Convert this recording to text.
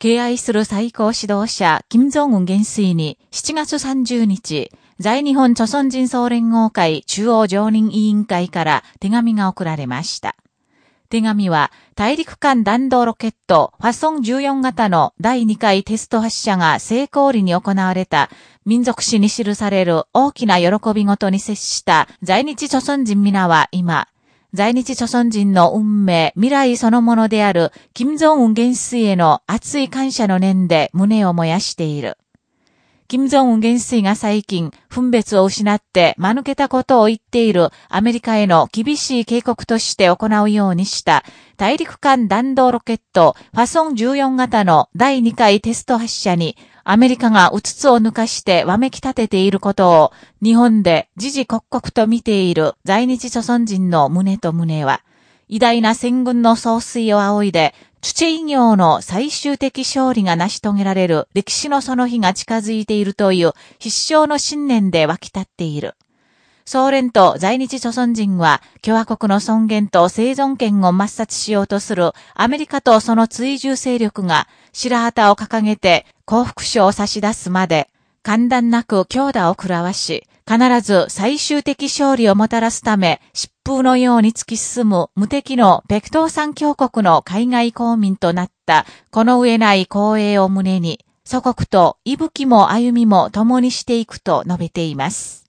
敬愛する最高指導者、金正恩元帥に7月30日、在日本朝鮮人総連合会中央常任委員会から手紙が送られました。手紙は、大陸間弾道ロケット、ファソン14型の第2回テスト発射が成功裏に行われた、民族史に記される大きな喜びごとに接した在日朝鮮人皆は今、在日朝鮮人の運命、未来そのものである、金正恩元帥への熱い感謝の念で胸を燃やしている。金正恩元帥が最近、分別を失って間抜けたことを言っているアメリカへの厳しい警告として行うようにした大陸間弾道ロケットファソン14型の第2回テスト発射にアメリカがうつつを抜かしてわめき立てていることを日本で時々刻々と見ている在日朝鮮人の胸と胸は偉大な戦軍の総帥を仰いでチュチェイ業の最終的勝利が成し遂げられる歴史のその日が近づいているという必勝の信念で湧き立っている。総連と在日朝鮮人は共和国の尊厳と生存権を抹殺しようとするアメリカとその追従勢力が白旗を掲げて幸福賞を差し出すまで、簡単なく強打を食らわし、必ず最終的勝利をもたらすため、疾風のように突き進む無敵の北東三峡国の海外公民となったこの上ない光栄を胸に、祖国と息吹も歩みも共にしていくと述べています。